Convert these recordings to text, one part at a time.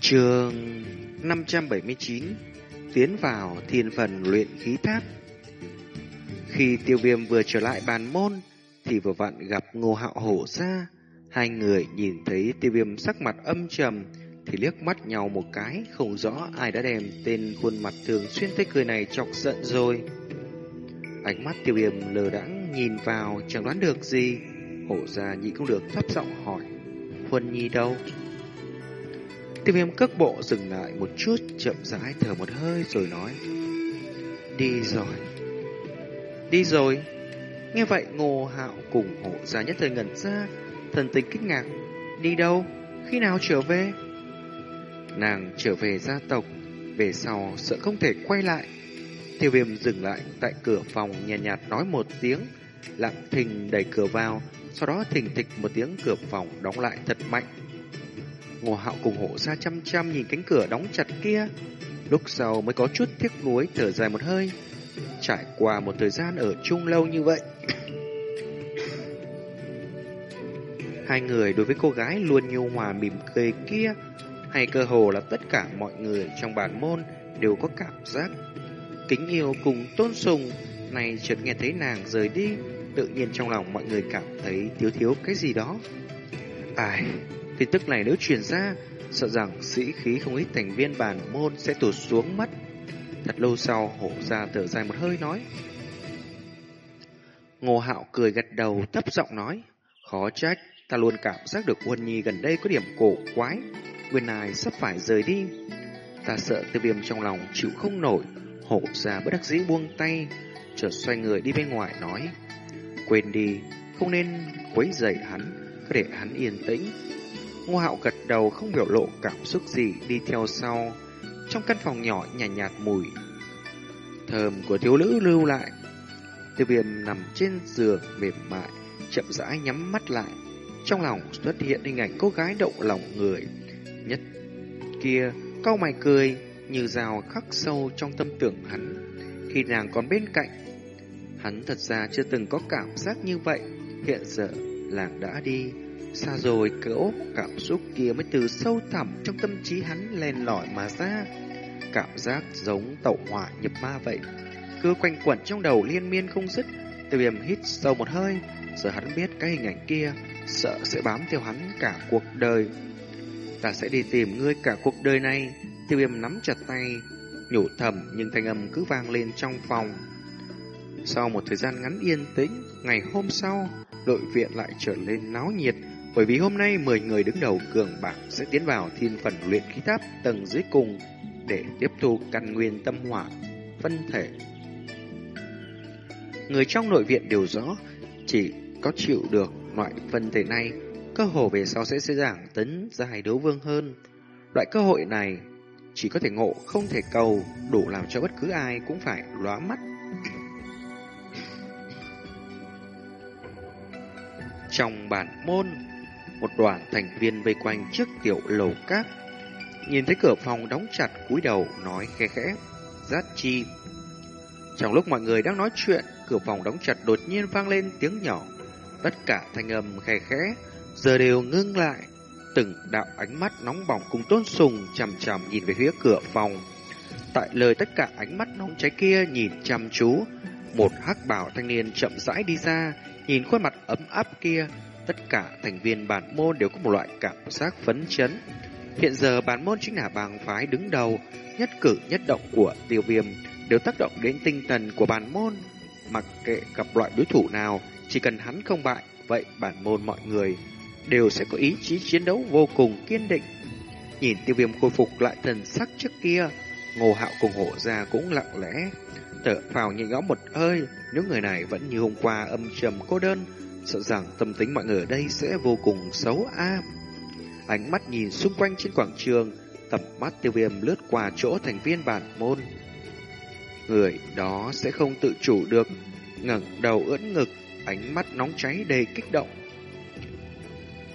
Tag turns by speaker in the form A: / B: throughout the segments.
A: Trường 579 Tiến vào thiên phần luyện khí tháp. Khi tiêu viêm vừa trở lại bàn môn, Thì vừa vặn gặp ngô hạo hổ ra. Hai người nhìn thấy tiêu viêm sắc mặt âm trầm, Thì liếc mắt nhau một cái, Không rõ ai đã đem tên khuôn mặt thường xuyên tới cười này chọc giận rồi. Ánh mắt tiêu viêm lờ đãng nhìn vào, Chẳng đoán được gì. Hổ ra nhị cũng được thấp giọng hỏi, Huân Nhi đâu? Tiêu viêm cước bộ dừng lại một chút, chậm rãi thở một hơi rồi nói. Đi rồi. Đi rồi. Nghe vậy ngô hạo cùng hộ ra nhất thời ngẩn ra, thần tình kích ngạc. Đi đâu? Khi nào trở về? Nàng trở về gia tộc, về sau sợ không thể quay lại. Tiêu viêm dừng lại tại cửa phòng nhẹ nhạt, nhạt nói một tiếng, lặng thình đẩy cửa vào, sau đó thình thịch một tiếng cửa phòng đóng lại thật mạnh. Ngô Hạo cùng hộ ra chăm chăm nhìn cánh cửa đóng chặt kia. Lúc sau mới có chút tiếc nuối thở dài một hơi. Trải qua một thời gian ở chung lâu như vậy. Hai người đối với cô gái luôn nhu hòa mỉm cười kia, hay cơ hồ là tất cả mọi người trong bản môn đều có cảm giác kính yêu cùng tôn sùng. Này chợt nghe thấy nàng rời đi, tự nhiên trong lòng mọi người cảm thấy thiếu thiếu cái gì đó. Ai, tin tức này nếu truyền ra, sợ rằng sĩ khí không ít thành viên bản môn sẽ tụt xuống mất. Thật lâu sau, hổ ra thở dài một hơi nói. Ngô Hạo cười gật đầu, thấp giọng nói. Khó trách, ta luôn cảm giác được Quân Nhi gần đây có điểm cổ quái. Nguyên này sắp phải rời đi. Ta sợ tiêu viêm trong lòng chịu không nổi. Hổ ra bất đắc dĩ buông tay, chợt xoay người đi bên ngoài nói. Quên đi, không nên quấy rầy hắn, cứ để hắn yên tĩnh. Ngô Hạo gật đầu không biểu lộ cảm xúc gì đi theo sau. Trong căn phòng nhỏ nhàn nhạt, nhạt mùi thơm của thiếu nữ lưu lại. Tiêu viêm nằm trên giường mềm mại, chậm rãi nhắm mắt lại. Trong lòng xuất hiện hình ảnh cô gái động lòng người. Nhất kia, cau mày cười, như rào khắc sâu trong tâm tưởng hắn. Khi nàng còn bên cạnh, hắn thật ra chưa từng có cảm giác như vậy. Hiện giờ, làng đã đi, Xa rồi cỡ cảm xúc kia mới từ sâu thẳm trong tâm trí hắn len lỏi mà ra. Cảm giác giống tẩu hỏa nhập ma vậy. Cứ quanh quẩn trong đầu liên miên không dứt. Tiêu viêm hít sâu một hơi. Giờ hắn biết cái hình ảnh kia sợ sẽ bám theo hắn cả cuộc đời. Ta sẽ đi tìm ngươi cả cuộc đời này. Tiêu viêm nắm chặt tay, nhủ thầm nhưng thanh âm cứ vang lên trong phòng. Sau một thời gian ngắn yên tĩnh, ngày hôm sau, đội viện lại trở lên náo nhiệt. Bởi vì hôm nay 10 người đứng đầu cường bảng sẽ tiến vào thiên phần luyện khí tháp tầng dưới cùng để tiếp thu căn nguyên tâm hỏa phân thể. Người trong nội viện đều rõ, chỉ có chịu được loại phân thể này, cơ hội về sau sẽ dễ dàng tấn giải đấu vương hơn. Loại cơ hội này chỉ có thể ngộ, không thể cầu, đủ làm cho bất cứ ai cũng phải lóa mắt. Trong bản môn, một đoàn thành viên vây quanh trước tiểu lầu cát. Nhìn thấy cửa phòng đóng chặt cúi đầu nói khe khẽ, rát chi. Trong lúc mọi người đang nói chuyện, cửa phòng đóng chặt đột nhiên vang lên tiếng nhỏ. Tất cả thanh âm khe khẽ, giờ đều ngưng lại. Từng đạo ánh mắt nóng bỏng cùng tôn sùng chằm chằm nhìn về phía cửa phòng. Tại lời tất cả ánh mắt nóng cháy kia nhìn chăm chú, một hắc bảo thanh niên chậm rãi đi ra, nhìn khuôn mặt ấm áp kia, tất cả thành viên bản môn đều có một loại cảm giác phấn chấn. Hiện giờ bản môn chính là bang phái đứng đầu, nhất cử nhất động của tiêu viêm đều tác động đến tinh thần của bản môn. Mặc kệ gặp loại đối thủ nào, chỉ cần hắn không bại, vậy bản môn mọi người đều sẽ có ý chí chiến đấu vô cùng kiên định. Nhìn tiêu viêm khôi phục lại thần sắc trước kia, ngô hạo cùng hộ ra cũng lặng lẽ. Thở phào nhẹ nhõm một hơi, những người này vẫn như hôm qua âm trầm cô đơn, sợ rằng tâm tính mọi người ở đây sẽ vô cùng xấu a. Ánh mắt nhìn xung quanh trên quảng trường, tầm mắt tiêu viêm lướt qua chỗ thành viên bản môn. Người đó sẽ không tự chủ được, ngẩng đầu ưỡn ngực, ánh mắt nóng cháy đầy kích động.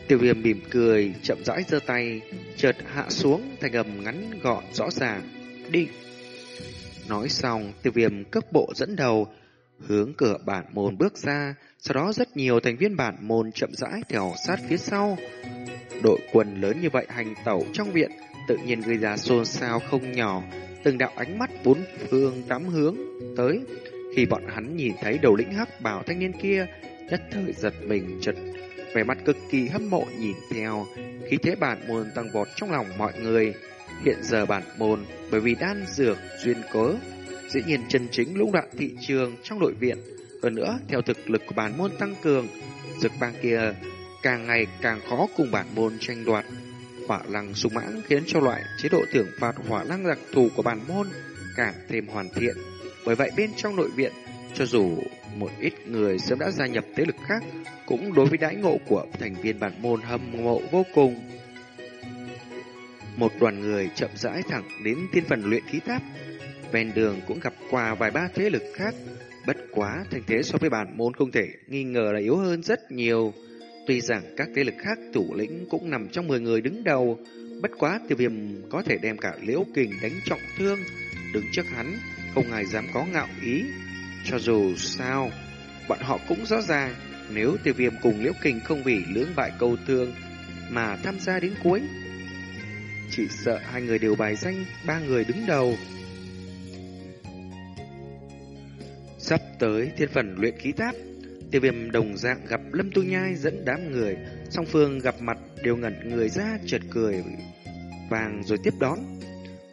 A: Tiêu viêm mỉm cười, chậm rãi giơ tay, chợt hạ xuống thành âm ngắn gọn rõ ràng. Đi! Nói xong, tiêu viêm cước bộ dẫn đầu, hướng cửa bản môn bước ra, sau đó rất nhiều thành viên bản môn chậm rãi theo sát phía sau. Đội quân lớn như vậy hành tẩu trong viện, tự nhiên gây ra xôn xao không nhỏ, từng đạo ánh mắt bốn phương tám hướng tới. Khi bọn hắn nhìn thấy đầu lĩnh hắc bảo thanh niên kia, nhất thời giật mình chật vẻ mặt cực kỳ hâm mộ nhìn theo khí thế bản môn tăng vọt trong lòng mọi người. Hiện giờ bản môn bởi vì đan dược duyên cớ, dĩ nhiên chân chính lũng đoạn thị trường trong nội viện. Hơn nữa, theo thực lực của bản môn tăng cường, dược bang kia càng ngày càng khó cùng bản môn tranh đoạt. Hỏa lăng sung mãng khiến cho loại chế độ thưởng phạt hỏa lăng đặc thù của bản môn càng thêm hoàn thiện. Bởi vậy bên trong nội viện, cho dù một ít người sớm đã gia nhập thế lực khác, cũng đối với đãi ngộ của thành viên bản môn hâm mộ vô cùng. Một đoàn người chậm rãi thẳng đến thiên phần luyện khí tháp, ven đường cũng gặp qua vài ba thế lực khác, bất quá thành thế so với bản môn không thể nghi ngờ là yếu hơn rất nhiều. Tuy rằng các thế lực khác thủ lĩnh cũng nằm trong 10 người đứng đầu, bất quá tiêu viêm có thể đem cả liễu kình đánh trọng thương, đứng trước hắn, không ai dám có ngạo ý. Cho dù sao, bọn họ cũng rõ ràng, nếu tiêu viêm cùng liễu kình không vì lưỡng bại câu thương mà tham gia đến cuối, chỉ sợ hai người đều bài danh ba người đứng đầu. Sắp tới thiên phần luyện khí tháp, tiêu viêm đồng dạng gặp Lâm Tu Nhai dẫn đám người, song phương gặp mặt đều ngẩn người ra chợt cười vàng rồi tiếp đón.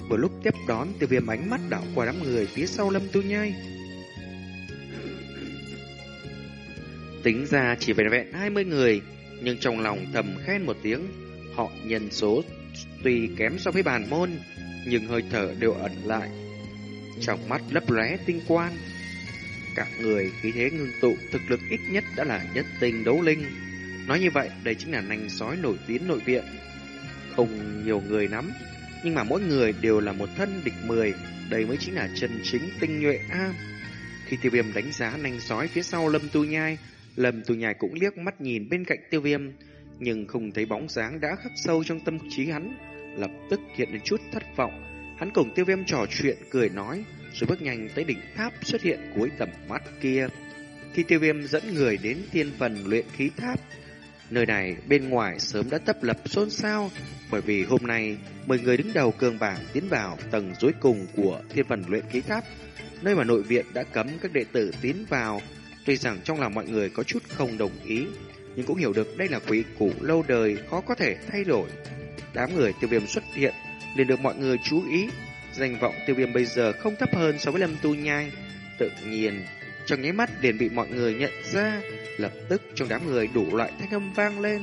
A: Vừa lúc tiếp đón, tiêu viêm ánh mắt đảo qua đám người phía sau Lâm Tu Nhai. Tính ra chỉ vẹn vẹn 20 người, nhưng trong lòng thầm khen một tiếng, họ nhân số tuy kém so với bàn môn, nhưng hơi thở đều ẩn lại. Trong mắt lấp lóe tinh quan, cả người khí thế ngưng tụ, thực lực ít nhất đã là nhất tinh đấu linh. Nói như vậy, đây chính là nành sói nổi tiếng nội viện. Không nhiều người nắm, nhưng mà mỗi người đều là một thân địch mười, đây mới chính là chân chính tinh nhuệ A. Khi tiêu viêm đánh giá nành sói phía sau lâm tu nhai, lâm tu nhai cũng liếc mắt nhìn bên cạnh tiêu viêm, nhưng không thấy bóng dáng đã khắc sâu trong tâm trí hắn, lập tức hiện đến chút thất vọng. Hắn cùng tiêu viêm trò chuyện cười nói, rồi bước nhanh tới đỉnh tháp xuất hiện cuối tầm mắt kia. Khi tiêu viêm dẫn người đến thiên phần luyện khí tháp, nơi này bên ngoài sớm đã tấp lập xôn xao, bởi vì hôm nay 10 người đứng đầu cường bảng tiến vào tầng cuối cùng của thiên phần luyện khí tháp, nơi mà nội viện đã cấm các đệ tử tiến vào. Tuy rằng trong lòng mọi người có chút không đồng ý, nhưng cũng hiểu được đây là quý củ lâu đời khó có thể thay đổi. Đám người tiêu viêm xuất hiện liền được mọi người chú ý. Danh vọng tiêu viêm bây giờ không thấp hơn so với lâm tu nhai. Tự nhiên, trong nháy mắt liền bị mọi người nhận ra, lập tức trong đám người đủ loại thanh âm vang lên.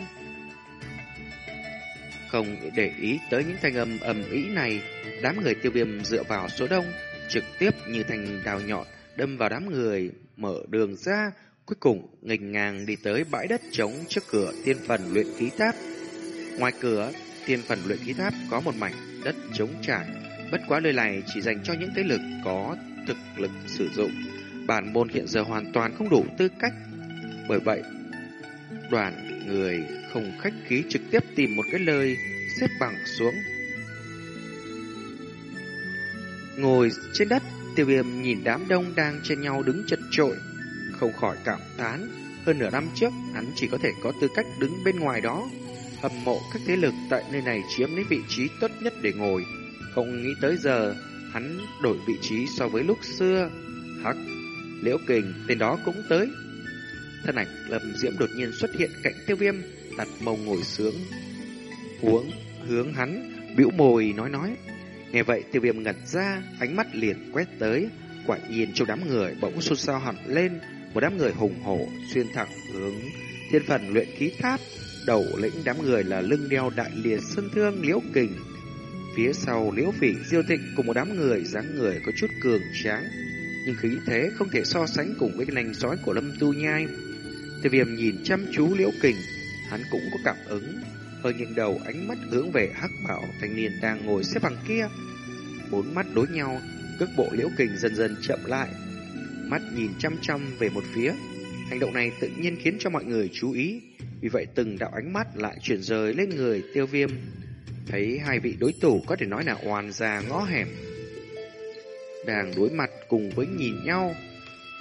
A: Không để ý tới những thanh âm ầm ĩ này, đám người tiêu viêm dựa vào số đông, trực tiếp như thành đào nhọn đâm vào đám người, mở đường ra, cuối cùng nghênh ngang đi tới bãi đất trống trước cửa tiên phần luyện khí tháp. Ngoài cửa, tiên phần luyện khí tháp có một mảnh đất trống trải, bất quá nơi này chỉ dành cho những thế lực có thực lực sử dụng. Bản môn hiện giờ hoàn toàn không đủ tư cách. Bởi vậy, đoàn người không khách khí trực tiếp tìm một cái lời xếp bằng xuống. Ngồi trên đất, tiêu viêm nhìn đám đông đang trên nhau đứng chật trội, không khỏi cảm thán. Hơn nửa năm trước, hắn chỉ có thể có tư cách đứng bên ngoài đó, hâm mộ các thế lực tại nơi này chiếm lấy vị trí tốt nhất để ngồi. Không nghĩ tới giờ, hắn đổi vị trí so với lúc xưa. Hắc, liễu kình, tên đó cũng tới. Thân ảnh lâm diễm đột nhiên xuất hiện cạnh tiêu viêm, đặt mông ngồi sướng. Uống, hướng hắn, bĩu mồi nói nói. Nghe vậy tiêu viêm ngẩn ra, ánh mắt liền quét tới. Quả nhiên trong đám người bỗng xôn xao hẳn lên, một đám người hùng hổ xuyên thẳng hướng thiên phần luyện khí tháp. Đầu lĩnh đám người là lưng đeo đại liệt sơn thương liễu kình. Phía sau liễu phỉ diêu thịnh cùng một đám người dáng người có chút cường tráng. Nhưng khí thế không thể so sánh cùng với nành sói của lâm tu nhai. Tiêu viêm nhìn chăm chú liễu kình, hắn cũng có cảm ứng. Hơi nghiêng đầu ánh mắt hướng về hắc bảo thanh niên đang ngồi xếp bằng kia. Bốn mắt đối nhau, cước bộ liễu kình dần dần chậm lại. Mắt nhìn chăm chăm về một phía. Hành động này tự nhiên khiến cho mọi người chú ý. Vì vậy từng đạo ánh mắt lại chuyển rời lên người tiêu viêm. Thấy hai vị đối thủ có thể nói là oan gia ngõ hẻm. Đang đối mặt cùng với nhìn nhau.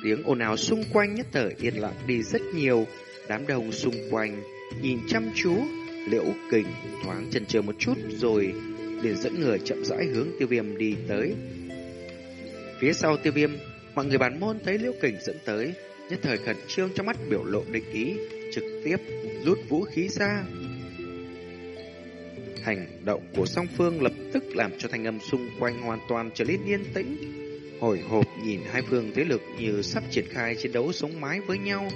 A: Tiếng ồn ào xung quanh nhất thời yên lặng đi rất nhiều. Đám đông xung quanh nhìn chăm chú. Liễu kình thoáng chần chờ một chút rồi liền dẫn người chậm rãi hướng tiêu viêm đi tới. Phía sau tiêu viêm, mọi người bản môn thấy liễu kình dẫn tới, nhất thời khẩn trương trong mắt biểu lộ địch ý, trực tiếp rút vũ khí ra. Hành động của song phương lập tức làm cho thanh âm xung quanh hoàn toàn trở nên yên tĩnh. Hồi hộp nhìn hai phương thế lực như sắp triển khai chiến đấu sống mái với nhau.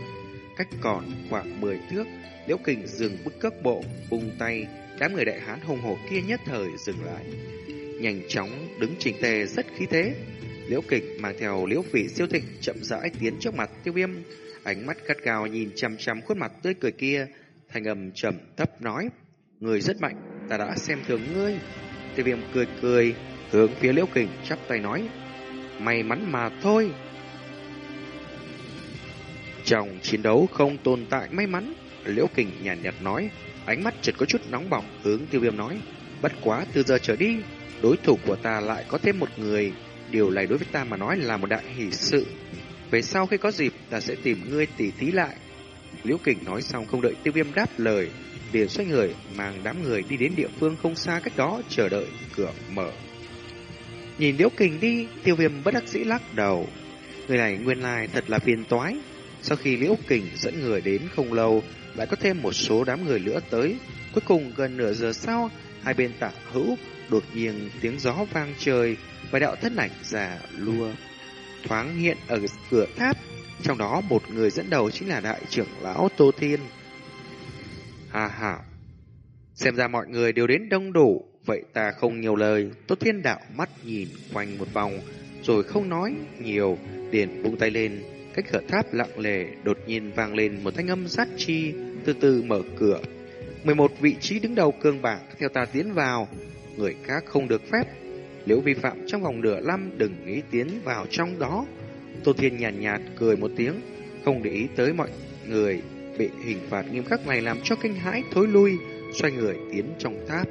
A: Cách còn khoảng 10 thước, Liễu Kình dừng bức cấp bộ, bung tay, đám người đại hán hùng hổ kia nhất thời dừng lại. Nhanh chóng đứng chỉnh tề rất khí thế. Liễu Kình mang theo Liễu Vị siêu thịnh chậm rãi tiến trước mặt Tiêu Viêm, ánh mắt gắt gao nhìn chằm chằm khuôn mặt tươi cười kia, thanh âm trầm thấp nói: "Người rất mạnh, ta đã xem thường ngươi." Tiêu Viêm cười cười, hướng phía Liễu Kình chắp tay nói: "May mắn mà thôi." Trong chiến đấu không tồn tại may mắn, Liễu Kình nhàn nhạt, nhạt nói, ánh mắt chợt có chút nóng bỏng, hướng Tiêu Viêm nói, bất quá từ giờ trở đi, đối thủ của ta lại có thêm một người, điều này đối với ta mà nói là một đại hỷ sự. Về sau khi có dịp, ta sẽ tìm ngươi tỉ thí lại. Liễu Kình nói xong không đợi Tiêu Viêm đáp lời, liền xoay người mang đám người đi đến địa phương không xa cách đó chờ đợi cửa mở. Nhìn Liễu Kình đi, Tiêu Viêm bất đắc dĩ lắc đầu. Người này nguyên lai thật là phiền toái. Sau khi Liễu Kình dẫn người đến không lâu, lại có thêm một số đám người nữa tới. Cuối cùng gần nửa giờ sau, hai bên tạ hữu đột nhiên tiếng gió vang trời, vài đạo thân ảnh già lua thoáng hiện ở cửa tháp. Trong đó một người dẫn đầu chính là đại trưởng lão Tô Thiên. Hà hà, xem ra mọi người đều đến đông đủ, vậy ta không nhiều lời. Tô Thiên đạo mắt nhìn quanh một vòng, rồi không nói nhiều, liền buông tay lên Cách cửa tháp lặng lề đột nhiên vang lên một thanh âm sát chi, từ từ mở cửa. 11 vị trí đứng đầu cương bảng theo ta tiến vào, người khác không được phép. Nếu vi phạm trong vòng nửa năm đừng nghĩ tiến vào trong đó. Tô Thiên nhàn nhạt, nhạt cười một tiếng, không để ý tới mọi người bị hình phạt nghiêm khắc này làm cho kinh hãi thối lui, xoay người tiến trong tháp.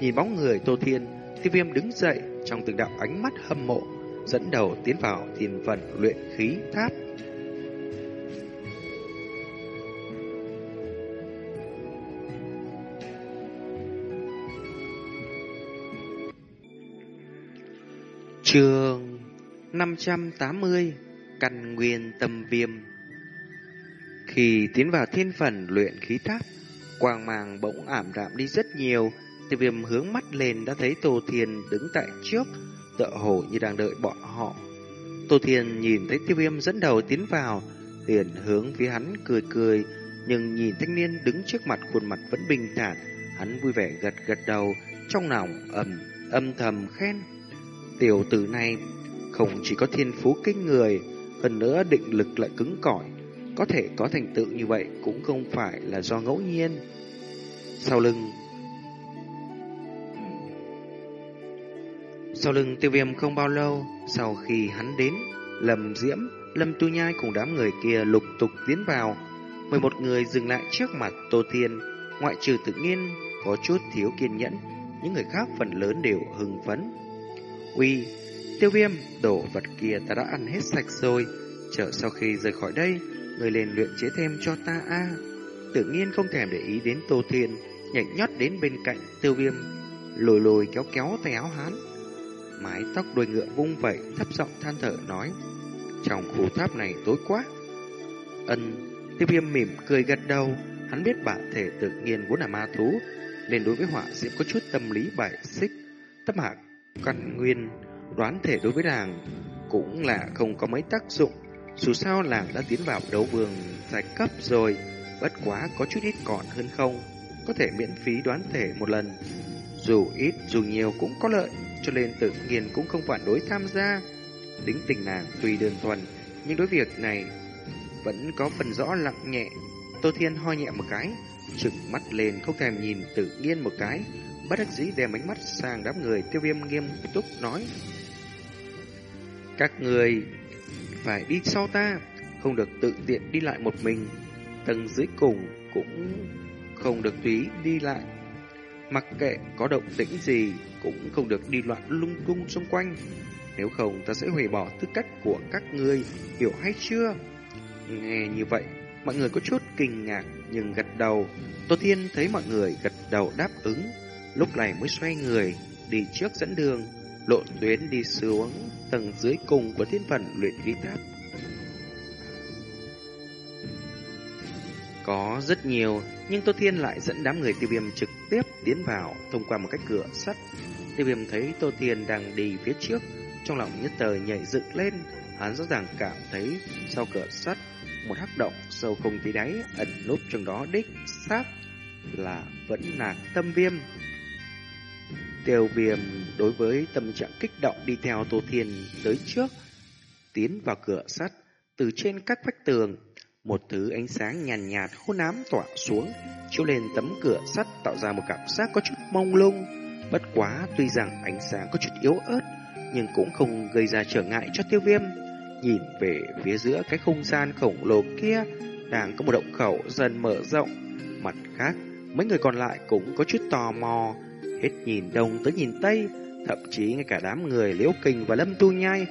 A: Nhìn bóng người Tô Thiên, tiêu viêm đứng dậy trong từng đạo ánh mắt hâm mộ, dẫn đầu tiến vào thiên phần luyện khí tháp. Trường 580 Căn nguyên tâm viêm khi tiến vào thiên phần luyện khí tháp Quang màng bỗng ảm đạm đi rất nhiều. Tiêu viêm hướng mắt lên đã thấy Tô Thiên đứng tại trước Tựa hồ như đang đợi bọn họ. Tô Thiên nhìn thấy tiêu viêm dẫn đầu tiến vào Liền hướng phía hắn cười cười Nhưng nhìn thanh niên đứng trước mặt khuôn mặt vẫn bình thản Hắn vui vẻ gật gật đầu Trong lòng ầm âm thầm khen. Tiểu tử này không chỉ có thiên phú kinh người, hơn nữa định lực lại cứng cỏi, có thể có thành tựu như vậy cũng không phải là do ngẫu nhiên. Sau lưng Sau lưng tiêu viêm không bao lâu, sau khi hắn đến, Lâm Diễm, Lâm Tu Nhai cùng đám người kia lục tục tiến vào. mười một người dừng lại trước mặt Tô Thiên, ngoại trừ tự nhiên có chút thiếu kiên nhẫn, những người khác phần lớn đều hưng phấn. Uy, tiêu viêm, đổ vật kia ta đã ăn hết sạch rồi. Chờ sau khi rời khỏi đây, người lên luyện chế thêm cho ta a. Tự nhiên không thèm để ý đến Tô Thiên, nhảy nhót đến bên cạnh tiêu viêm, lồi lồi kéo kéo tay áo hắn. Mái tóc đuôi ngựa vung vẩy, thấp giọng than thở nói. Trong khu tháp này tối quá. Ân, tiêu viêm mỉm cười gật đầu, hắn biết bản thể tự nhiên vốn là ma thú, nên đối với họa diễm có chút tâm lý bài xích. Tâm hạc căn nguyên đoán thể đối với nàng cũng là không có mấy tác dụng. Dù sao làng đã tiến vào đấu vương giải cấp rồi, bất quá có chút ít còn hơn không, có thể miễn phí đoán thể một lần. Dù ít dù nhiều cũng có lợi, cho nên tự nhiên cũng không phản đối tham gia. Tính tình nàng tùy đơn thuần, nhưng đối việc này vẫn có phần rõ lặng nhẹ. Tô Thiên ho nhẹ một cái, trừng mắt lên không thèm nhìn tự nhiên một cái, bất đắc dĩ đem ánh mắt sang đám người tiêu viêm nghiêm túc nói. Các người phải đi sau ta, không được tự tiện đi lại một mình. Tầng dưới cùng cũng không được tùy đi lại. Mặc kệ có động tĩnh gì cũng không được đi loạn lung tung xung quanh. Nếu không ta sẽ hủy bỏ tư cách của các người, hiểu hay chưa? Nghe như vậy, mọi người có chút kinh ngạc nhưng gật đầu. Tô Thiên thấy mọi người gật đầu đáp ứng, lúc này mới xoay người, đi trước dẫn đường, lộ tuyến đi xuống tầng dưới cùng của thiên phần luyện khí tháp. Có rất nhiều, nhưng Tô Thiên lại dẫn đám người tiêu viêm trực tiếp tiến vào thông qua một cách cửa sắt. Tiêu viêm thấy Tô Thiên đang đi phía trước, trong lòng nhất thời nhảy dựng lên, hắn rõ ràng cảm thấy sau cửa sắt một hắc động sâu không thấy đáy ẩn núp trong đó đích xác là vẫn là tâm viêm. Tiêu viêm đối với tâm trạng kích động đi theo Tô Thiên tới trước, tiến vào cửa sắt, từ trên các vách tường, một thứ ánh sáng nhàn nhạt, nhạt hôn ám tỏa xuống, chiếu lên tấm cửa sắt tạo ra một cảm giác có chút mông lung. Bất quá tuy rằng ánh sáng có chút yếu ớt, nhưng cũng không gây ra trở ngại cho tiêu viêm. Nhìn về phía giữa cái không gian khổng lồ kia, đang có một động khẩu dần mở rộng. Mặt khác, mấy người còn lại cũng có chút tò mò, hết nhìn đông tới nhìn tây, thậm chí ngay cả đám người Liễu Kình và Lâm Tu Nhai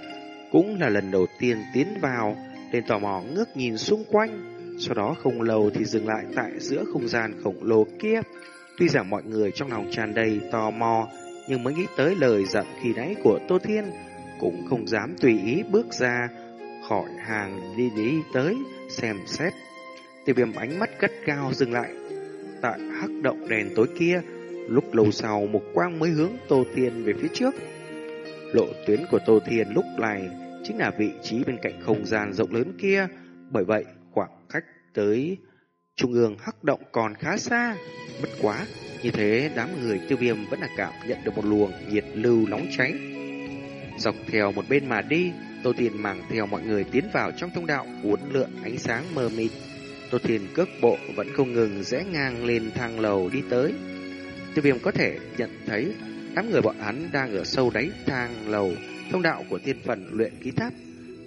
A: cũng là lần đầu tiên tiến vào, nên tò mò ngước nhìn xung quanh. Sau đó không lâu thì dừng lại tại giữa không gian khổng lồ kia. Tuy rằng mọi người trong lòng tràn đầy tò mò, nhưng mới nghĩ tới lời dặn khi nãy của Tô Thiên, cũng không dám tùy ý bước ra khỏi hàng đi đi tới xem xét. Tiêu viêm ánh mắt gắt cao dừng lại tại hắc động đèn tối kia, lúc lâu sau một quang mới hướng Tô Thiên về phía trước. Lộ tuyến của Tô Thiên lúc này chính là vị trí bên cạnh không gian rộng lớn kia, bởi vậy khoảng cách tới trung ương hắc động còn khá xa. Bất quá, như thế đám người tiêu viêm vẫn là cảm nhận được một luồng nhiệt lưu nóng cháy. Dọc theo một bên mà đi, Tô Thiên mang theo mọi người tiến vào trong thông đạo uốn lượn ánh sáng mờ mịt. Tô Thiên cước bộ vẫn không ngừng rẽ ngang lên thang lầu đi tới. Tiêu viêm có thể nhận thấy đám người bọn hắn đang ở sâu đáy thang lầu thông đạo của thiên phần luyện ký tháp.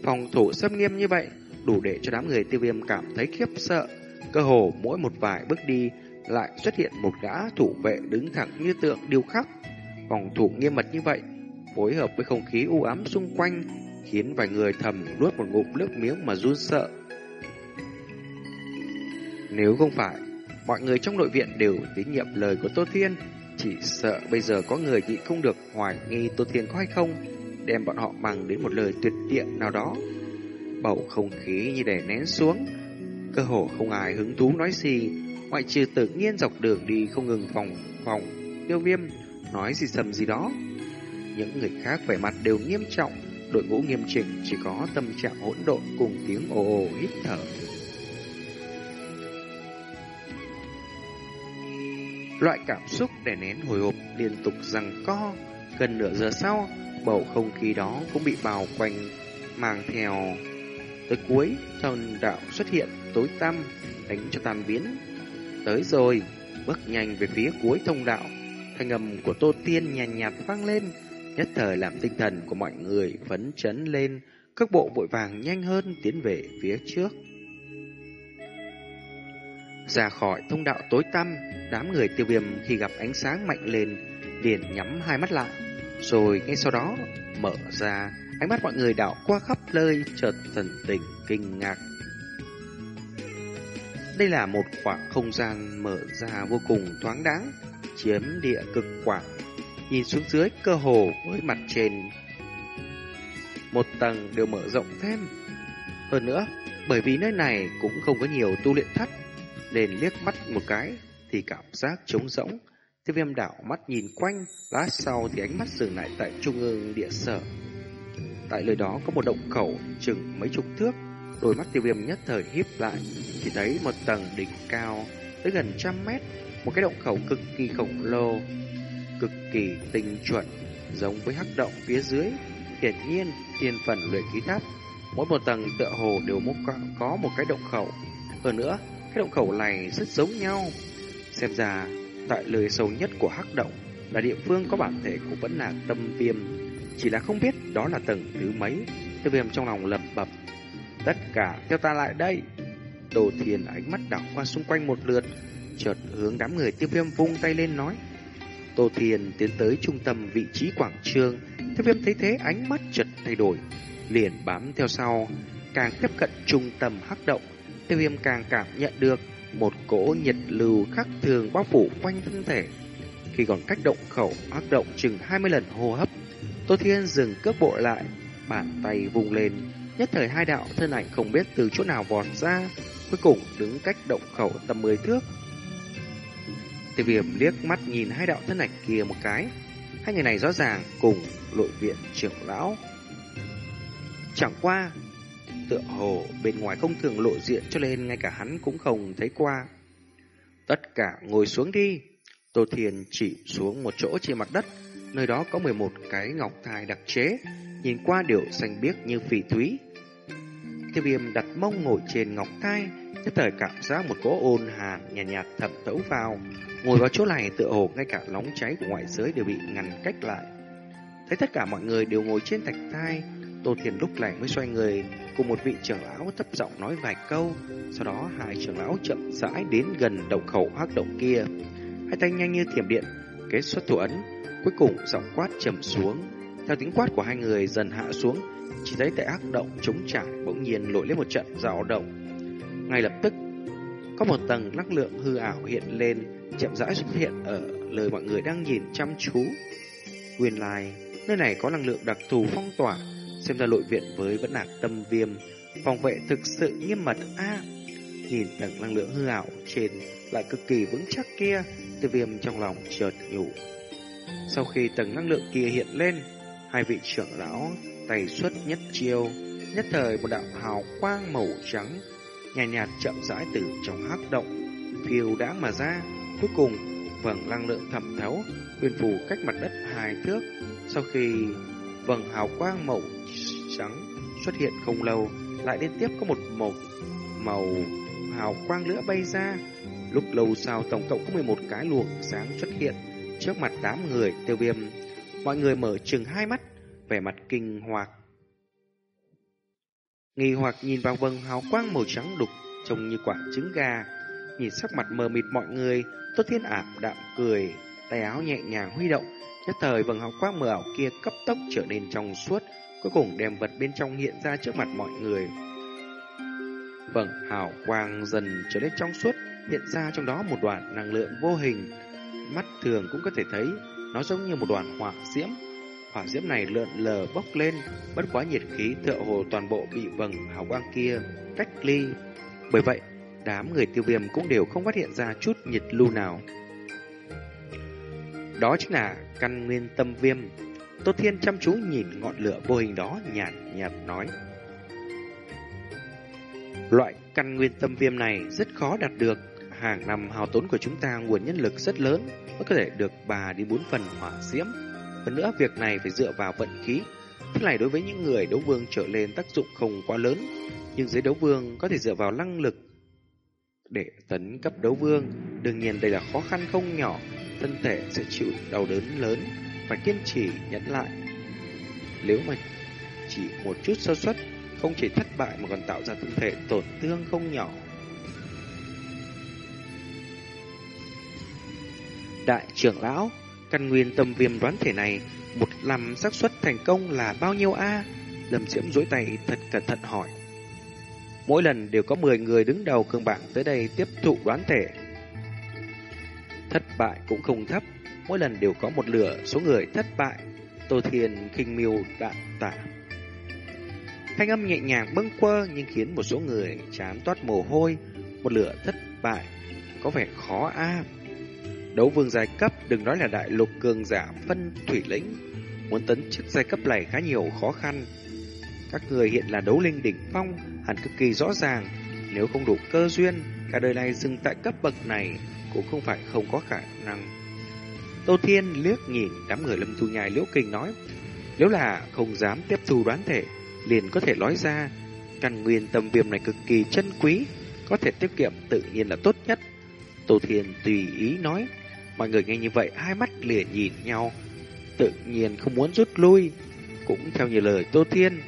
A: Phòng thủ xâm nghiêm như vậy đủ để cho đám người tiêu viêm cảm thấy khiếp sợ. Cơ hồ mỗi một vài bước đi lại xuất hiện một gã thủ vệ đứng thẳng như tượng điêu khắc. Phòng thủ nghiêm mật như vậy, phối hợp với không khí u ám xung quanh, khiến vài người thầm nuốt một ngụm nước miếng mà run sợ. Nếu không phải, mọi người trong nội viện đều tín nhiệm lời của Tô Thiên, chỉ sợ bây giờ có người nhịn không được hoài nghi Tô Thiên có hay không, đem bọn họ bằng đến một lời tuyệt tiện nào đó. Bầu không khí như đè nén xuống, cơ hồ không ai hứng thú nói gì, ngoại trừ tự nhiên dọc đường đi không ngừng vòng vòng tiêu viêm nói gì sầm gì đó. Những người khác vẻ mặt đều nghiêm trọng, đội ngũ nghiêm chỉnh chỉ có tâm trạng hỗn độn cùng tiếng ồ ồ hít thở. Loại cảm xúc đè nén hồi hộp liên tục rằng co, gần nửa giờ sau, bầu không khí đó cũng bị bao quanh mang theo. Tới cuối thần đạo xuất hiện tối tăm đánh cho tan biến. Tới rồi bước nhanh về phía cuối thông đạo. Thanh âm của tô tiên nhàn nhạt, nhạt vang lên nhất thời làm tinh thần của mọi người phấn chấn lên. Các bộ vội vàng nhanh hơn tiến về phía trước ra khỏi thông đạo tối tăm đám người tiêu viêm khi gặp ánh sáng mạnh lên liền nhắm hai mắt lại rồi ngay sau đó mở ra, ánh mắt mọi người đảo qua khắp nơi chợt thần tình kinh ngạc. Đây là một khoảng không gian mở ra vô cùng thoáng đáng, chiếm địa cực quảng. Nhìn xuống dưới cơ hồ với mặt trên một tầng đều mở rộng thêm. Hơn nữa, bởi vì nơi này cũng không có nhiều tu luyện thất, lên liếc mắt một cái thì cảm giác trống rỗng, Tiêu viêm đảo mắt nhìn quanh, lát sau thì ánh mắt dừng lại tại trung ương địa sở. Tại nơi đó có một động khẩu chừng mấy chục thước, đôi mắt tiêu viêm nhất thời híp lại, chỉ thấy một tầng đỉnh cao tới gần trăm mét, một cái động khẩu cực kỳ khổng lồ, cực kỳ tinh chuẩn, giống với hắc động phía dưới. Hiển nhiên, thiên phần luyện khí tháp, mỗi một tầng tựa hồ đều có một cái động khẩu. Hơn nữa, cái động khẩu này rất giống nhau. Xem ra Tại lời sâu nhất của hắc động là địa phương có bản thể của vẫn là tâm viêm, chỉ là không biết đó là tầng thứ mấy. tâm viêm trong lòng lẩm bẩm, tất cả theo ta lại đây. Đồ thiền ánh mắt đảo qua xung quanh một lượt, chợt hướng đám người tiêu viêm vung tay lên nói. Tô Thiền tiến tới trung tâm vị trí quảng trường, tiêu viêm thấy thế ánh mắt chợt thay đổi, liền bám theo sau, càng tiếp cận trung tâm hắc động, tiêu viêm càng cảm nhận được một cỗ nhiệt lưu khắc thường bao phủ quanh thân thể. Khi còn cách động khẩu ác động chừng 20 lần hô hấp, Tô Thiên dừng cước bộ lại, bàn tay vùng lên, nhất thời hai đạo thân ảnh không biết từ chỗ nào vọt ra, cuối cùng đứng cách động khẩu tầm 10 thước. Tiêu viêm liếc mắt nhìn hai đạo thân ảnh kia một cái, hai người này rõ ràng cùng nội viện trưởng lão. Chẳng qua, tựa hồ bên ngoài không thường lộ diện cho nên ngay cả hắn cũng không thấy qua. Tất cả ngồi xuống đi. Tô Thiền chỉ xuống một chỗ trên mặt đất, nơi đó có 11 cái ngọc thai đặc chế, nhìn qua đều xanh biếc như phỉ thúy. Tiêu viêm đặt mông ngồi trên ngọc thai, nhất thời cảm giác một cỗ ôn hàn nhạt, nhạt thẩm thấu vào. Ngồi vào chỗ này tựa hồ ngay cả nóng cháy của ngoại giới đều bị ngăn cách lại. Thấy tất cả mọi người đều ngồi trên thạch thai, Tô Thiền lúc này mới xoay người cùng một vị trưởng lão thấp giọng nói vài câu. Sau đó hai trưởng lão chậm rãi đến gần động khẩu hắc động kia. Hai tay nhanh như thiểm điện, kết xuất thủ ấn. Cuối cùng giọng quát trầm xuống. Theo tiếng quát của hai người dần hạ xuống, chỉ thấy tại hắc động trống trải bỗng nhiên nổi lên một trận dao động. Ngay lập tức, có một tầng năng lượng hư ảo hiện lên, chậm rãi xuất hiện ở lời mọi người đang nhìn chăm chú. Nguyên lai, nơi này có năng lượng đặc thù phong tỏa, xem ra nội viện với vẫn lạc tâm viêm, phòng vệ thực sự nghiêm mật a. nhìn tầng năng lượng hư ảo trên lại cực kỳ vững chắc kia, tiêu viêm trong lòng chợt nhủ. Sau khi tầng năng lượng kia hiện lên, hai vị trưởng lão tay xuất nhất chiêu, nhất thời một đạo hào quang màu trắng nhạt nhạt chậm rãi từ trong hắc động phiêu đãng mà ra, cuối cùng vầng năng lượng thẩm thấu huyền phù cách mặt đất hai thước. Sau khi vầng hào quang màu trắng xuất hiện không lâu, lại liên tiếp có một màu màu hào quang nữa bay ra. Lúc lâu sau tổng cộng có 11 cái luồng sáng xuất hiện trước mặt đám người tiêu viêm. Mọi người mở chừng hai mắt, vẻ mặt kinh hoặc. Nghi hoặc nhìn vào vầng hào quang màu trắng đục trông như quả trứng gà. Nhìn sắc mặt mờ mịt mọi người, Tốt Thiên ảm đạm cười, tay áo nhẹ nhàng huy động, nhất thời vầng hào quang mờ ảo kia cấp tốc trở nên trong suốt, cuối cùng đem vật bên trong hiện ra trước mặt mọi người. Vầng hào quang dần trở nên trong suốt, hiện ra trong đó một đoạn năng lượng vô hình. Mắt thường cũng có thể thấy, nó giống như một đoàn hỏa diễm. Hỏa diễm này lượn lờ bốc lên, bất quá nhiệt khí tựa hồ toàn bộ bị vầng hào quang kia cách ly. Bởi vậy, đám người tiêu viêm cũng đều không phát hiện ra chút nhiệt lưu nào. Đó chính là căn nguyên tâm viêm. Tô Thiên chăm chú nhìn ngọn lửa vô hình đó nhàn nhạt, nói. Loại căn nguyên tâm viêm này rất khó đạt được. Hàng năm hào tốn của chúng ta nguồn nhân lực rất lớn mới có thể được bà đi bốn phần hỏa diễm. Hơn nữa việc này phải dựa vào vận khí. Thế này đối với những người đấu vương trở lên tác dụng không quá lớn. Nhưng dưới đấu vương có thể dựa vào năng lực để tấn cấp đấu vương. Đương nhiên đây là khó khăn không nhỏ, thân thể sẽ chịu đau đớn lớn, phải kiên trì nhẫn lại. Nếu mà chỉ một chút sơ suất, không chỉ thất bại mà còn tạo ra thân thể tổn thương không nhỏ. Đại trưởng lão, căn nguyên tâm viêm đoán thể này, một năm xác suất thành công là bao nhiêu a? Lâm Diễm duỗi tay thật cẩn thận hỏi. Mỗi lần đều có 10 người đứng đầu cường bảng tới đây tiếp thụ đoán thể. Thất bại cũng không thấp, mỗi lần đều có một lửa số người thất bại. Tô Thiên khinh miêu đạn tả. Thanh âm nhẹ nhàng bâng quơ nhưng khiến một số người chán toát mồ hôi, một lửa thất bại, có vẻ khó a. Đấu vương giai cấp đừng nói là đại lục cường giả phân thủy lĩnh, muốn tấn chức giai cấp này khá nhiều khó khăn. Các người hiện là đấu linh đỉnh phong, hẳn cực kỳ rõ ràng. Nếu không đủ cơ duyên, cả đời này dừng tại cấp bậc này cũng không phải không có khả năng. Tô Thiên liếc nhìn đám người lâm thu nhai liễu kinh nói, nếu là không dám tiếp thu đoán thể, liền có thể nói ra, căn nguyên tâm viêm này cực kỳ chân quý, có thể tiết kiệm tự nhiên là tốt nhất. Tô Thiên tùy ý nói, mọi người nghe như vậy hai mắt liền nhìn nhau, tự nhiên không muốn rút lui. Cũng theo như lời Tô Thiên,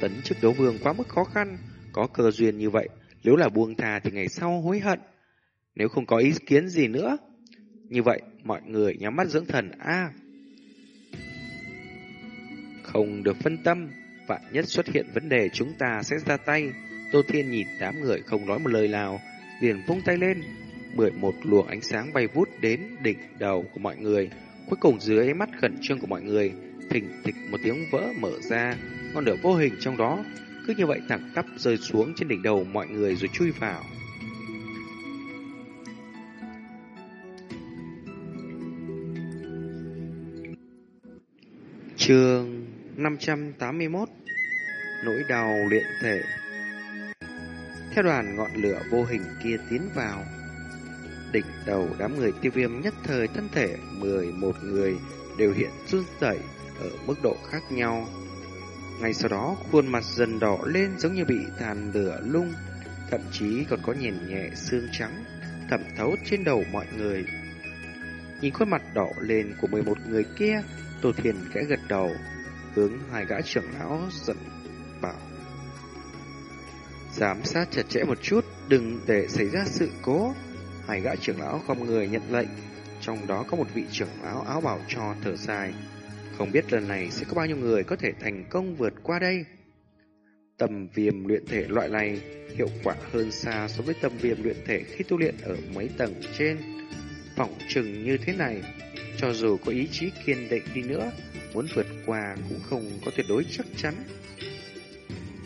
A: tấn chức đấu vương quá mức khó khăn, có cơ duyên như vậy, nếu là buông thà thì ngày sau hối hận. Nếu không có ý kiến gì nữa, như vậy mọi người nhắm mắt dưỡng thần a. không được phân tâm, vạn nhất xuất hiện vấn đề chúng ta sẽ ra tay. Tô Thiên nhìn đám người không nói một lời nào, liền vung tay lên, 11 luồng ánh sáng bay vút đến đỉnh đầu của mọi người. Cuối cùng dưới mắt khẩn trương của mọi người, thình thịch một tiếng vỡ mở ra, ngọn lửa vô hình trong đó cứ như vậy thẳng tắp rơi xuống trên đỉnh đầu mọi người rồi chui vào. Chương 581 Nỗi đau luyện thể Theo đoàn ngọn lửa vô hình kia tiến vào, Đỉnh đầu đám người tiêu viêm nhất thời thân thể 11 người đều hiện run rẩy ở mức độ khác nhau ngay sau đó, khuôn mặt dần đỏ lên giống như bị than lửa lung, thậm chí còn có nhìn nhẹ xương trắng thẩm thấu trên đầu mọi người. Nhìn khuôn mặt đỏ lên của 11 người kia, Tô Thiền kẽ gật đầu, hướng hai gã trưởng lão giận bảo. Giám sát chặt chẽ một chút, đừng để xảy ra sự cố. Hai gã trưởng lão không người nhận lệnh, trong đó có một vị trưởng lão áo bảo cho thở dài. Không biết lần này sẽ có bao nhiêu người có thể thành công vượt qua đây. Tầm viêm luyện thể loại này hiệu quả hơn xa so với tầm viêm luyện thể khi tu luyện ở mấy tầng trên. Phỏng chừng như thế này, cho dù có ý chí kiên định đi nữa, muốn vượt qua cũng không có tuyệt đối chắc chắn.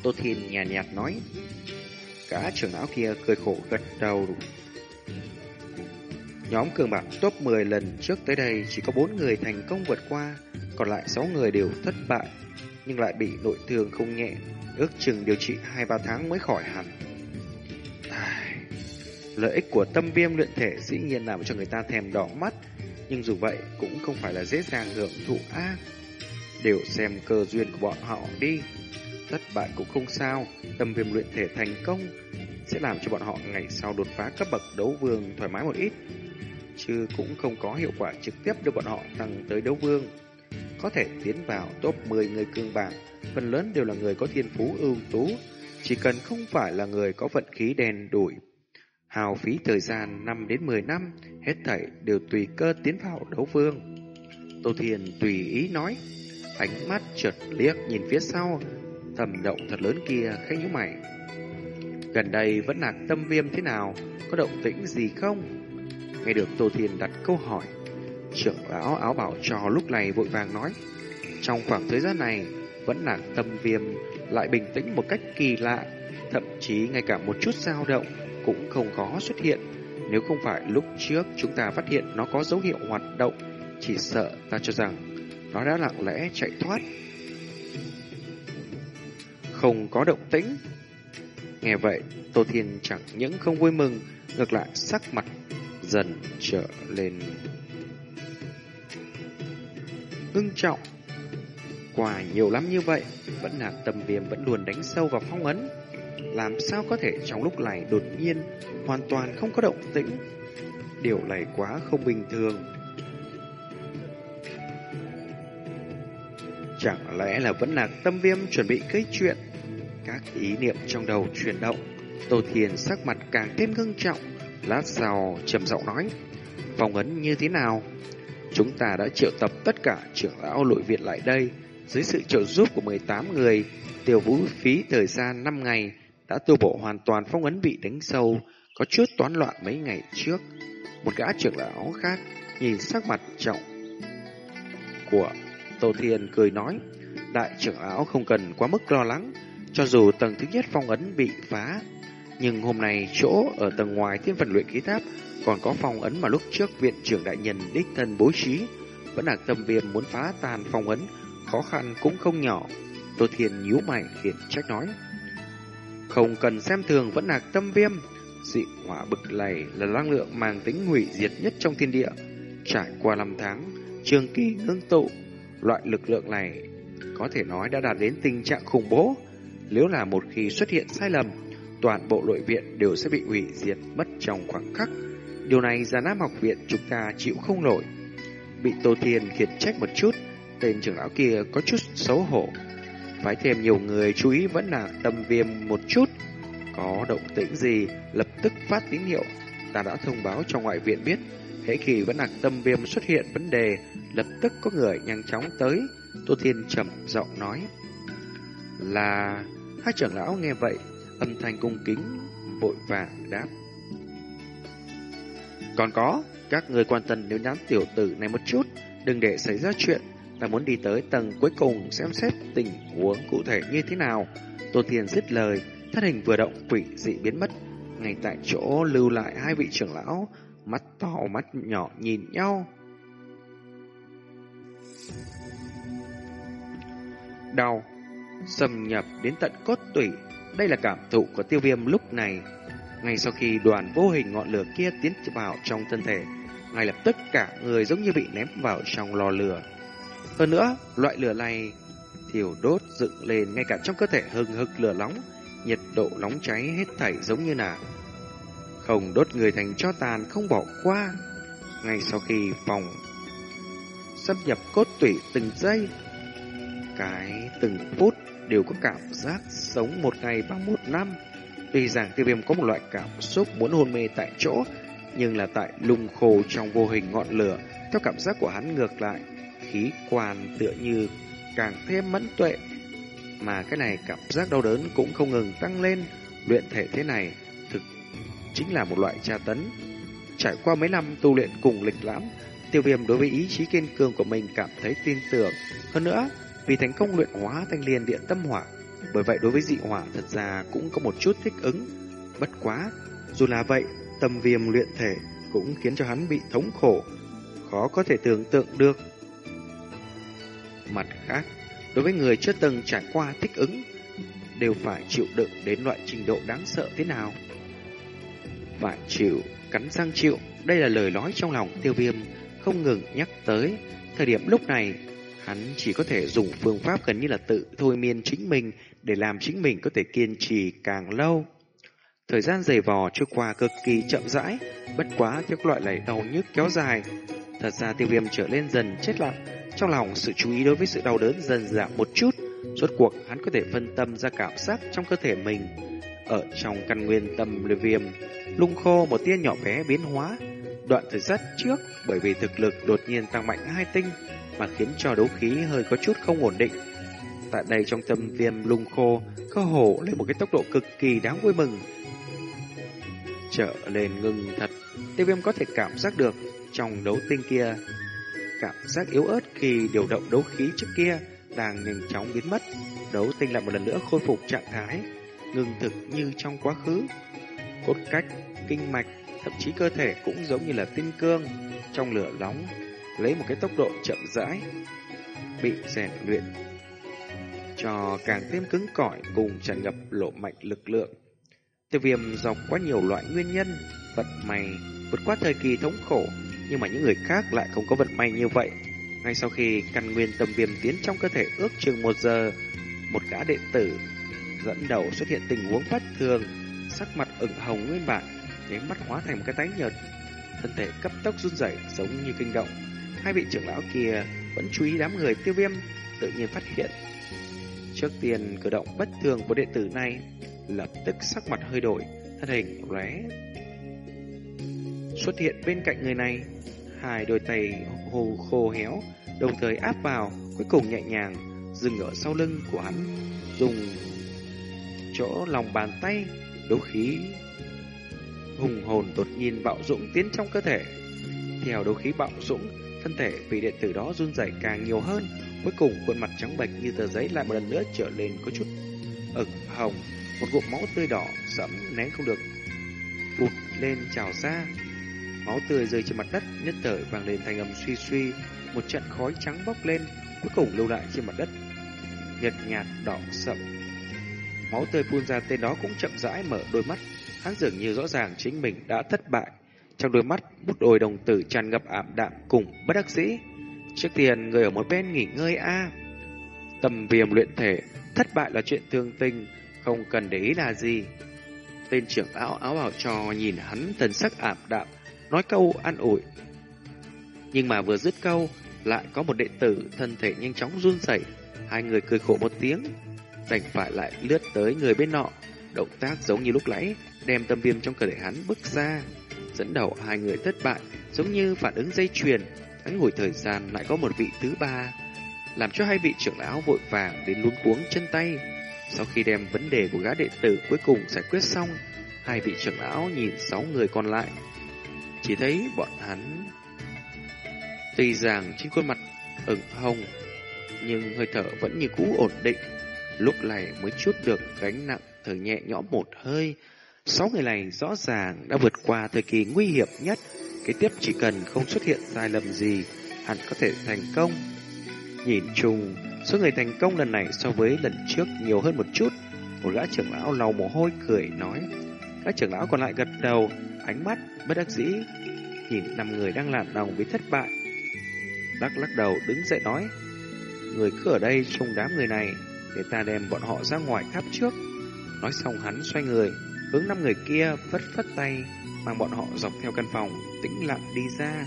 A: Tô Thiên nhàn nhạt, nhạt nói, cả trưởng lão kia cười khổ gật đầu. Nhóm cường bạc top 10 lần trước tới đây chỉ có 4 người thành công vượt qua, còn lại 6 người đều thất bại, nhưng lại bị nội thương không nhẹ, ước chừng điều trị 2-3 tháng mới khỏi hẳn. Lợi ích của tâm viêm luyện thể dĩ nhiên làm cho người ta thèm đỏ mắt, nhưng dù vậy cũng không phải là dễ dàng hưởng thụ A. Đều xem cơ duyên của bọn họ đi. Thất bại cũng không sao, tâm viêm luyện thể thành công sẽ làm cho bọn họ ngày sau đột phá cấp bậc đấu vương thoải mái một ít, chứ cũng không có hiệu quả trực tiếp đưa bọn họ tăng tới đấu vương có thể tiến vào top 10 người cương bảng, phần lớn đều là người có thiên phú ưu tú, chỉ cần không phải là người có vận khí đen đủi. Hào phí thời gian 5 đến 10 năm, hết thảy đều tùy cơ tiến vào đấu vương. Tô Thiền tùy ý nói, ánh mắt chợt liếc nhìn phía sau, thầm động thật lớn kia khẽ nhíu mày. Gần đây vẫn lạc tâm viêm thế nào, có động tĩnh gì không? Nghe được Tô Thiền đặt câu hỏi, Trưởng lão áo bảo trò lúc này vội vàng nói. Trong khoảng thời gian này, vẫn là tâm viêm lại bình tĩnh một cách kỳ lạ, thậm chí ngay cả một chút dao động cũng không có xuất hiện. Nếu không phải lúc trước chúng ta phát hiện nó có dấu hiệu hoạt động, chỉ sợ ta cho rằng nó đã lặng lẽ chạy thoát. Không có động tĩnh. Nghe vậy, Tô Thiên chẳng những không vui mừng, ngược lại sắc mặt dần trở lên ngưng trọng. Quả nhiều lắm như vậy, vẫn là tâm viêm vẫn luôn đánh sâu vào phong ấn. Làm sao có thể trong lúc này đột nhiên, hoàn toàn không có động tĩnh. Điều này quá không bình thường. Chẳng lẽ là vẫn là tâm viêm chuẩn bị gây chuyện? Các ý niệm trong đầu chuyển động. Tô Thiền sắc mặt càng thêm ngưng trọng. Lát sau trầm giọng nói. Phong ấn như thế nào? Chúng ta đã triệu tập tất cả trưởng lão nội viện lại đây. Dưới sự trợ giúp của 18 người, tiêu vũ phí thời gian 5 ngày đã tu bộ hoàn toàn phong ấn bị đánh sâu, có chút toán loạn mấy ngày trước. Một gã trưởng lão khác nhìn sắc mặt trọng của Tô Thiên cười nói, đại trưởng lão không cần quá mức lo lắng, cho dù tầng thứ nhất phong ấn bị phá, nhưng hôm nay chỗ ở tầng ngoài thiên phần luyện khí tháp còn có phong ấn mà lúc trước viện trưởng đại nhân đích thân bố trí, vẫn là tâm viêm muốn phá tan phong ấn, khó khăn cũng không nhỏ. Tô Thiên nhíu mày khiển trách nói. Không cần xem thường vẫn là tâm viêm, dị hỏa bực này là năng lượng mang tính hủy diệt nhất trong thiên địa. Trải qua năm tháng, trường kỳ ngưng tụ, loại lực lượng này có thể nói đã đạt đến tình trạng khủng bố. Nếu là một khi xuất hiện sai lầm, toàn bộ nội viện đều sẽ bị hủy diệt mất trong khoảng khắc. Điều này Già Nam học viện chúng ta chịu không nổi. Bị Tô Thiên khiển trách một chút, tên trưởng lão kia có chút xấu hổ. Phải thêm nhiều người chú ý vẫn là tâm viêm một chút. Có động tĩnh gì, lập tức phát tín hiệu. Ta đã thông báo cho ngoại viện biết, hễ khi vẫn là tâm viêm xuất hiện vấn đề, lập tức có người nhanh chóng tới. Tô Thiên trầm giọng nói. Là... Hai trưởng lão nghe vậy, âm thanh cung kính, vội vàng đáp. Còn có, các người quan tâm nếu nhắn tiểu tử này một chút, đừng để xảy ra chuyện. Ta muốn đi tới tầng cuối cùng xem xét tình huống cụ thể như thế nào. Tô Thiền dứt lời, thân hình vừa động quỷ dị biến mất. Ngay tại chỗ lưu lại hai vị trưởng lão, mắt to mắt nhỏ nhìn nhau. Đau, xâm nhập đến tận cốt tủy. Đây là cảm thụ của tiêu viêm lúc này. Ngay sau khi đoàn vô hình ngọn lửa kia tiến vào trong thân thể, ngay lập tức cả người giống như bị ném vào trong lò lửa. Hơn nữa, loại lửa này thiểu đốt dựng lên ngay cả trong cơ thể hừng hực lửa nóng, nhiệt độ nóng cháy hết thảy giống như là không đốt người thành cho tàn không bỏ qua. Ngay sau khi phòng xâm nhập cốt tủy từng giây, cái từng phút đều có cảm giác sống một ngày bằng một năm. Tuy rằng tiêu viêm có một loại cảm xúc muốn hôn mê tại chỗ, nhưng là tại lùng khô trong vô hình ngọn lửa, theo cảm giác của hắn ngược lại, khí quan tựa như càng thêm mẫn tuệ. Mà cái này cảm giác đau đớn cũng không ngừng tăng lên, luyện thể thế này thực chính là một loại tra tấn. Trải qua mấy năm tu luyện cùng lịch lãm, tiêu viêm đối với ý chí kiên cường của mình cảm thấy tin tưởng. Hơn nữa, vì thành công luyện hóa thanh liên điện tâm hỏa, bởi vậy đối với dị hỏa thật ra cũng có một chút thích ứng. Bất quá, dù là vậy, tâm viêm luyện thể cũng khiến cho hắn bị thống khổ, khó có thể tưởng tượng được. Mặt khác, đối với người chưa từng trải qua thích ứng, đều phải chịu đựng đến loại trình độ đáng sợ thế nào. Phải chịu, cắn răng chịu, đây là lời nói trong lòng tiêu viêm, không ngừng nhắc tới. Thời điểm lúc này, hắn chỉ có thể dùng phương pháp gần như là tự thôi miên chính mình để làm chính mình có thể kiên trì càng lâu. Thời gian dày vò trôi qua cực kỳ chậm rãi, bất quá các loại này đau nhức kéo dài. Thật ra tiêu viêm trở lên dần chết lặng, trong lòng sự chú ý đối với sự đau đớn dần giảm một chút. Rốt cuộc hắn có thể phân tâm ra cảm giác trong cơ thể mình. Ở trong căn nguyên tâm viêm, lung khô một tia nhỏ bé biến hóa. Đoạn thời gian trước, bởi vì thực lực đột nhiên tăng mạnh hai tinh, mà khiến cho đấu khí hơi có chút không ổn định. Tại đây trong tâm viêm lung khô, cơ hồ lên một cái tốc độ cực kỳ đáng vui mừng. Trở lên ngừng thật, tiêu viêm có thể cảm giác được trong đấu tinh kia. Cảm giác yếu ớt khi điều động đấu khí trước kia đang nhanh chóng biến mất. Đấu tinh lại một lần nữa khôi phục trạng thái, ngừng thực như trong quá khứ. Cốt cách, kinh mạch, thậm chí cơ thể cũng giống như là tinh cương trong lửa nóng lấy một cái tốc độ chậm rãi bị rèn luyện cho càng thêm cứng cỏi cùng tràn ngập lộ mạnh lực lượng. Tiêu viêm dọc qua nhiều loại nguyên nhân, vận may vượt qua thời kỳ thống khổ, nhưng mà những người khác lại không có vận may như vậy. Ngay sau khi căn nguyên tâm viêm tiến trong cơ thể ước chừng một giờ, một gã đệ tử dẫn đầu xuất hiện tình huống bất thường, sắc mặt ửng hồng nguyên bản, nháy mắt hóa thành một cái tái nhợt, thân thể cấp tốc run rẩy giống như kinh động. Hai vị trưởng lão kia vẫn chú ý đám người tiêu viêm, tự nhiên phát hiện. Trước tiên cử động bất thường của đệ tử này, lập tức sắc mặt hơi đổi, thân hình lóe xuất hiện bên cạnh người này. Hai đôi tay hồ khô héo, đồng thời áp vào, cuối cùng nhẹ nhàng dừng ở sau lưng của hắn, dùng chỗ lòng bàn tay đấu khí hùng hồn đột nhiên bạo dũng tiến trong cơ thể. Theo đấu khí bạo dũng, thân thể vì điện tử đó run rẩy càng nhiều hơn, cuối cùng khuôn mặt trắng bệch như tờ giấy lại một lần nữa trở lên có chút ửng hồng, một gụm máu tươi đỏ sẫm nén không được vụt lên trào ra. Máu tươi rơi trên mặt đất, nhất thời vang lên thanh âm suy suy, một trận khói trắng bốc lên, cuối cùng lưu lại trên mặt đất. Nhật nhạt đỏ sậm. Máu tươi phun ra tên đó cũng chậm rãi mở đôi mắt, hắn dường như rõ ràng chính mình đã thất bại. Trong đôi mắt, bút đôi đồng tử tràn ngập ảm đạm cùng bất đắc dĩ. Trước tiên, người ở một bên nghỉ ngơi a. Tầm viêm luyện thể, thất bại là chuyện thương tình, không cần để ý là gì. Tên trưởng áo áo bảo trò nhìn hắn thần sắc ảm đạm, nói câu an ủi. Nhưng mà vừa dứt câu, lại có một đệ tử thân thể nhanh chóng run rẩy, hai người cười khổ một tiếng, đành phải lại lướt tới người bên nọ, động tác giống như lúc nãy, đem tâm viêm trong cơ thể hắn bước ra, dẫn đầu hai người thất bại, giống như phản ứng dây chuyền, ngắn ngủi thời gian lại có một vị thứ ba, làm cho hai vị trưởng lão vội vàng đến luống cuống chân tay. Sau khi đem vấn đề của gã đệ tử cuối cùng giải quyết xong, hai vị trưởng lão nhìn sáu người còn lại, Chỉ thấy bọn hắn Tuy rằng trên khuôn mặt ửng hồng Nhưng hơi thở vẫn như cũ ổn định. Lúc này mới chút được gánh nặng Thở nhẹ nhõm một hơi Sáu người này rõ ràng đã vượt qua thời kỳ nguy hiểm nhất. Kế tiếp chỉ cần không xuất hiện sai lầm gì, Hẳn có thể thành công. Nhìn chung, Số người thành công lần này so với lần trước nhiều hơn một chút. Một gã trưởng lão lau mồ hôi, cười, nói, Các trưởng lão còn lại gật đầu, Ánh mắt bất đắc dĩ, Nhìn năm người đang làm đồng với thất bại. Lắc lắc đầu, đứng dậy nói, Người cứ ở đây trông đám người này, Để ta đem bọn họ ra ngoài tháp trước. Nói xong hắn xoay người Hướng năm người kia phất phất tay Mang bọn họ dọc theo căn phòng Tĩnh lặng đi ra.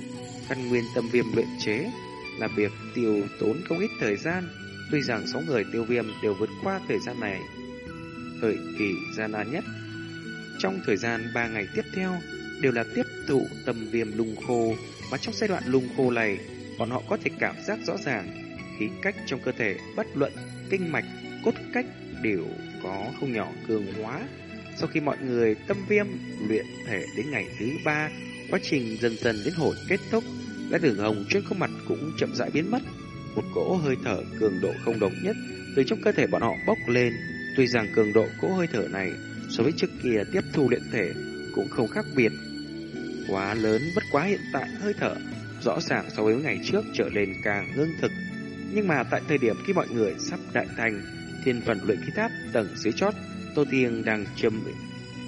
A: Căn nguyên tâm viêm luyện chế Là việc tiêu tốn không ít thời gian. Tuy rằng sáu người tiêu viêm đều vượt qua thời gian này Thời kỳ gian nan nhất. Trong thời gian ba ngày tiếp theo Đều là tiếp thụ tâm viêm lung khô. Và trong giai đoạn lung khô này Bọn họ có thể cảm giác rõ ràng Khí cách trong cơ thể bất luận Kinh mạch, cốt cách đều có không nhỏ cường hóa. Sau khi mọi người tâm viêm luyện thể đến ngày thứ ba Quá trình dần dần đến hồi kết thúc Lá đường hồng trên khuôn mặt cũng chậm rãi biến mất một cỗ hơi thở cường độ không đồng nhất từ trong cơ thể bọn họ bốc lên. Tuy rằng cường độ cỗ hơi thở này so với trước kia tiếp thu luyện thể cũng không khác biệt. Quá lớn bất quá hiện tại hơi thở rõ ràng so với ngày trước trở nên càng ngưng thực. Nhưng mà tại thời điểm khi mọi người sắp đại thành, thiên phần luyện khí tháp tầng dưới chót, Tô Tiên đang châm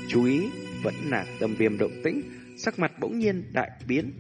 A: chú ý vẫn là tâm viêm động tĩnh, sắc mặt bỗng nhiên đại biến.